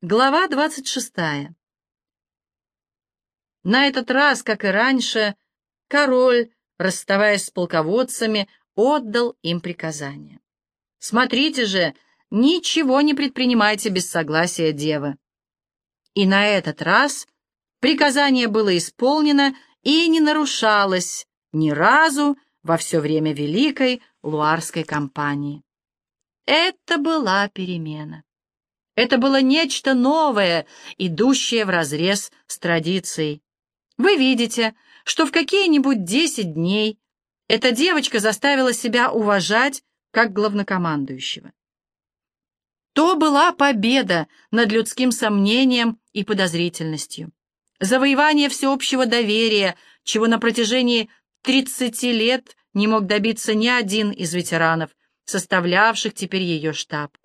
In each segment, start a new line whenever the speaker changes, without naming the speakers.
Глава двадцать шестая. На этот раз, как и раньше, король, расставаясь с полководцами, отдал им приказание. «Смотрите же, ничего не предпринимайте без согласия девы». И на этот раз приказание было исполнено и не нарушалось ни разу во все время Великой Луарской кампании. Это была перемена. Это было нечто новое, идущее вразрез с традицией. Вы видите, что в какие-нибудь десять дней эта девочка заставила себя уважать как главнокомандующего. То была победа над людским сомнением и подозрительностью, завоевание всеобщего доверия, чего на протяжении 30 лет не мог добиться ни один из ветеранов, составлявших теперь ее штаб.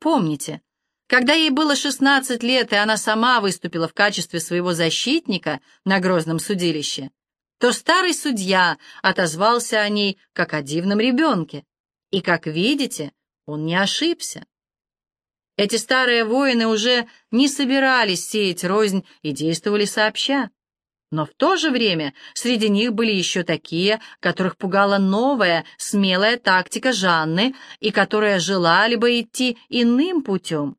Помните, когда ей было 16 лет, и она сама выступила в качестве своего защитника на грозном судилище, то старый судья отозвался о ней как о дивном ребенке. И, как видите, он не ошибся. Эти старые воины уже не собирались сеять рознь и действовали сообща. Но в то же время среди них были еще такие, которых пугала новая, смелая тактика Жанны и которые желали бы идти иным путем.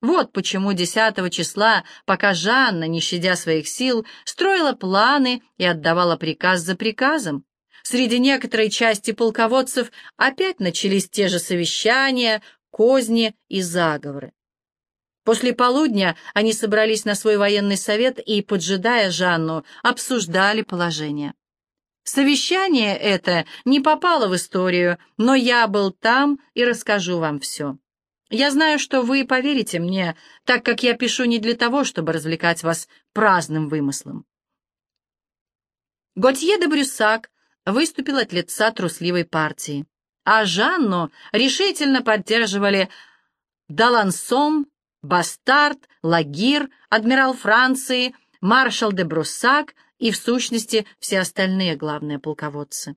Вот почему 10 числа, пока Жанна, не щадя своих сил, строила планы и отдавала приказ за приказом, среди некоторой части полководцев опять начались те же совещания, козни и заговоры. После полудня они собрались на свой военный совет и, поджидая Жанну, обсуждали положение. Совещание это не попало в историю, но я был там и расскажу вам все. Я знаю, что вы поверите мне, так как я пишу не для того, чтобы развлекать вас праздным вымыслом. Готье де Брюссак выступил от лица трусливой партии, а Жанну решительно поддерживали Далансон, Бастард, Лагир, адмирал Франции, маршал де Бруссак и, в сущности, все остальные главные полководцы.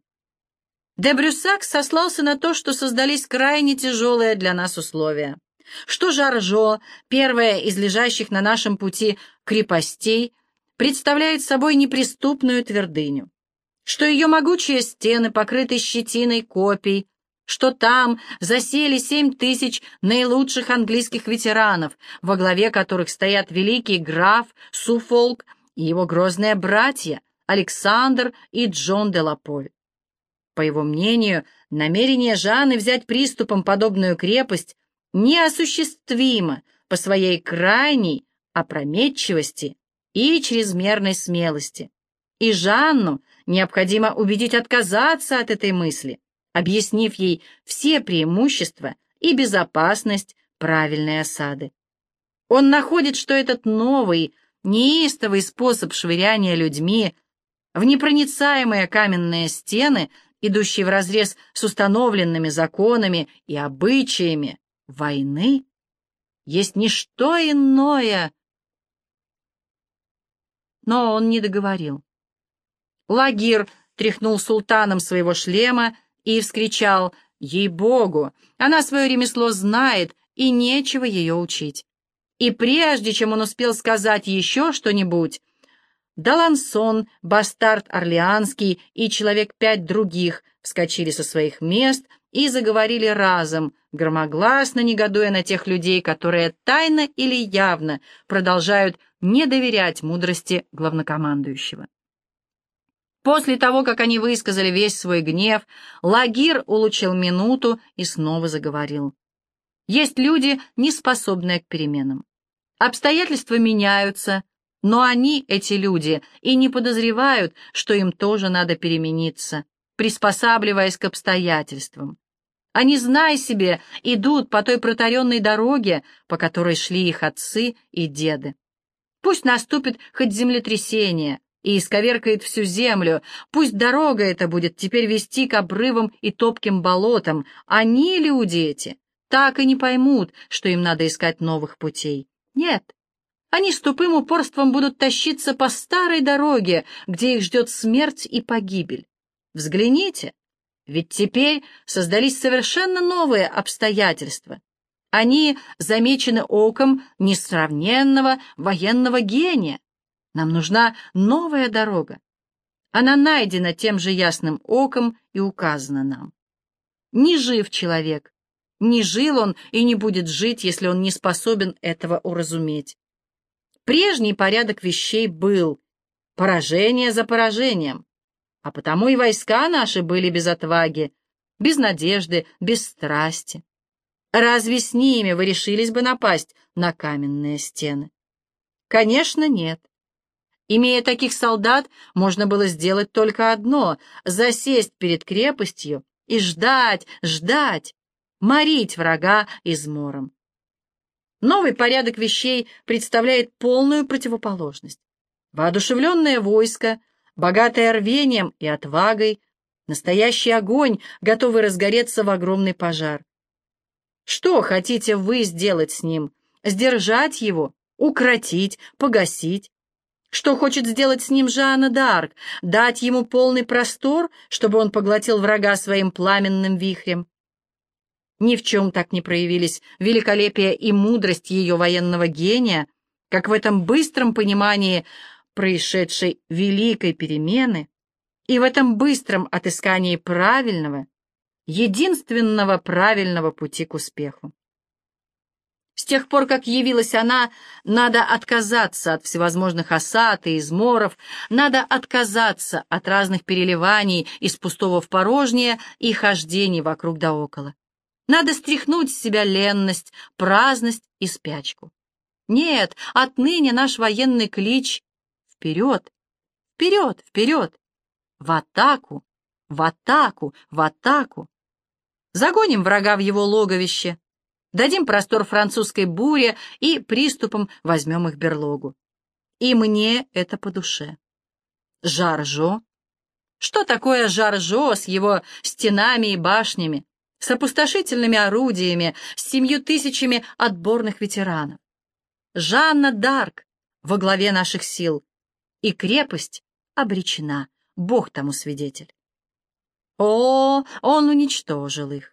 Де Брюссак сослался на то, что создались крайне тяжелые для нас условия, что Жаржо, первая из лежащих на нашем пути крепостей, представляет собой неприступную твердыню, что ее могучие стены покрыты щетиной копий, что там засели семь тысяч наилучших английских ветеранов, во главе которых стоят великий граф Суфолк и его грозные братья Александр и Джон де Лаполь. По его мнению, намерение Жанны взять приступом подобную крепость неосуществимо по своей крайней опрометчивости и чрезмерной смелости. И Жанну необходимо убедить отказаться от этой мысли, объяснив ей все преимущества и безопасность правильной осады. Он находит, что этот новый, неистовый способ швыряния людьми в непроницаемые каменные стены, идущие вразрез с установленными законами и обычаями войны, есть не что иное. Но он не договорил. Лагир тряхнул султаном своего шлема и вскричал «Ей-богу! Она свое ремесло знает, и нечего ее учить». И прежде чем он успел сказать еще что-нибудь, Далансон, бастард Орлеанский и человек пять других вскочили со своих мест и заговорили разом, громогласно негодуя на тех людей, которые тайно или явно продолжают не доверять мудрости главнокомандующего. После того, как они высказали весь свой гнев, Лагир улучил минуту и снова заговорил. Есть люди, не способные к переменам. Обстоятельства меняются, но они, эти люди, и не подозревают, что им тоже надо перемениться, приспосабливаясь к обстоятельствам. Они, зная себе, идут по той протаренной дороге, по которой шли их отцы и деды. Пусть наступит хоть землетрясение, и исковеркает всю землю. Пусть дорога эта будет теперь вести к обрывам и топким болотам. Они, люди эти, так и не поймут, что им надо искать новых путей. Нет, они с тупым упорством будут тащиться по старой дороге, где их ждет смерть и погибель. Взгляните, ведь теперь создались совершенно новые обстоятельства. Они замечены оком несравненного военного гения. Нам нужна новая дорога. Она найдена тем же ясным оком и указана нам. Не жив человек, не жил он и не будет жить, если он не способен этого уразуметь. Прежний порядок вещей был поражение за поражением, а потому и войска наши были без отваги, без надежды, без страсти. Разве с ними вы решились бы напасть на каменные стены? Конечно, нет. Имея таких солдат, можно было сделать только одно — засесть перед крепостью и ждать, ждать, морить врага измором. Новый порядок вещей представляет полную противоположность. Воодушевленное войско, богатое рвением и отвагой, настоящий огонь, готовый разгореться в огромный пожар. Что хотите вы сделать с ним? Сдержать его? Укротить? Погасить? Что хочет сделать с ним Жанна д'Арк? Дать ему полный простор, чтобы он поглотил врага своим пламенным вихрем? Ни в чем так не проявились великолепие и мудрость ее военного гения, как в этом быстром понимании происшедшей великой перемены и в этом быстром отыскании правильного, единственного правильного пути к успеху. Тех пор, как явилась она, надо отказаться от всевозможных осад и изморов, надо отказаться от разных переливаний из пустого в порожнее и хождений вокруг да около. Надо стряхнуть с себя ленность, праздность и спячку. Нет, отныне наш военный клич — вперед, вперед, вперед, в атаку, в атаку, в атаку. Загоним врага в его логовище, дадим простор французской буре и приступом возьмем их берлогу. И мне это по душе. Жаржо. Что такое Жаржо с его стенами и башнями, с опустошительными орудиями, с семью тысячами отборных ветеранов? Жанна Дарк во главе наших сил, и крепость обречена, Бог тому свидетель. О, он уничтожил их.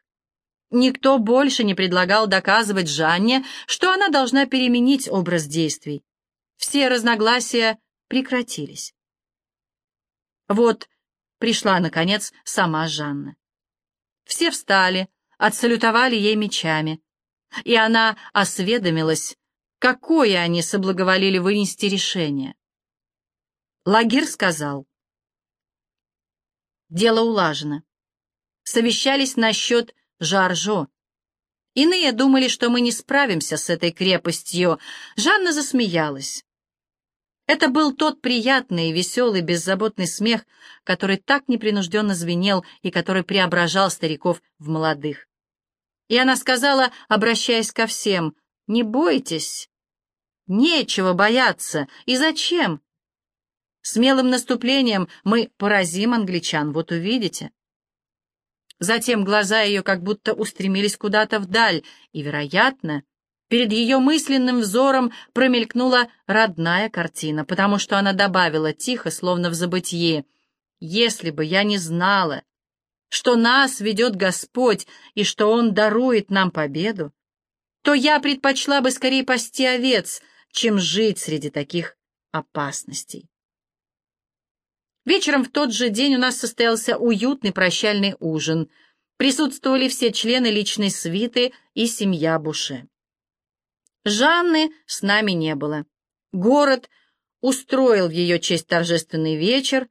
Никто больше не предлагал доказывать Жанне, что она должна переменить образ действий. Все разногласия прекратились. Вот пришла, наконец, сама Жанна. Все встали, отсалютовали ей мечами, и она осведомилась, какое они соблаговолили вынести решение. Лагир сказал, Дело улажено. Совещались насчет Жаржо. Иные думали, что мы не справимся с этой крепостью. Жанна засмеялась. Это был тот приятный, веселый, беззаботный смех, который так непринужденно звенел и который преображал стариков в молодых. И она сказала, обращаясь ко всем, «Не бойтесь, нечего бояться, и зачем? Смелым наступлением мы поразим англичан, вот увидите. Затем глаза ее как будто устремились куда-то вдаль, и, вероятно, перед ее мысленным взором промелькнула родная картина, потому что она добавила тихо, словно в забытье, «Если бы я не знала, что нас ведет Господь и что Он дарует нам победу, то я предпочла бы скорее пасти овец, чем жить среди таких опасностей». Вечером в тот же день у нас состоялся уютный прощальный ужин. Присутствовали все члены личной свиты и семья Буше. Жанны с нами не было. Город устроил в ее честь торжественный вечер,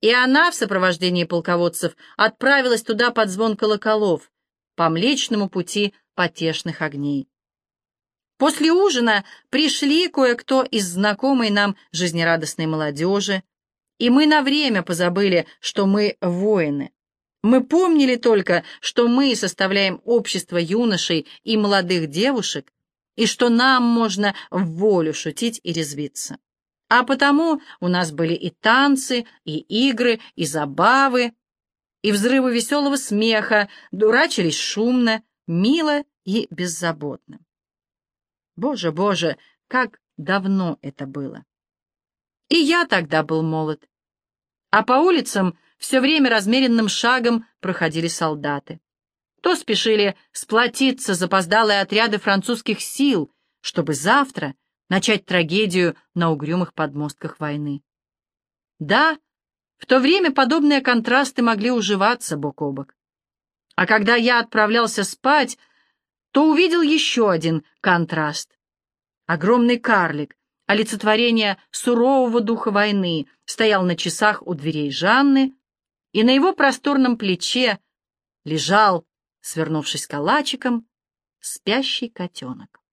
и она в сопровождении полководцев отправилась туда под звон колоколов по Млечному пути потешных огней. После ужина пришли кое-кто из знакомой нам жизнерадостной молодежи, и мы на время позабыли, что мы воины. Мы помнили только, что мы составляем общество юношей и молодых девушек, и что нам можно в волю шутить и резвиться. А потому у нас были и танцы, и игры, и забавы, и взрывы веселого смеха, дурачились шумно, мило и беззаботно. Боже, боже, как давно это было! И я тогда был молод. А по улицам все время размеренным шагом проходили солдаты. то спешили сплотиться запоздалые отряды французских сил, чтобы завтра начать трагедию на угрюмых подмостках войны. Да, в то время подобные контрасты могли уживаться бок о бок. А когда я отправлялся спать, то увидел еще один контраст. Огромный карлик, олицетворение сурового духа войны, стоял на часах у дверей Жанны, и на его просторном плече лежал, свернувшись калачиком, спящий котенок.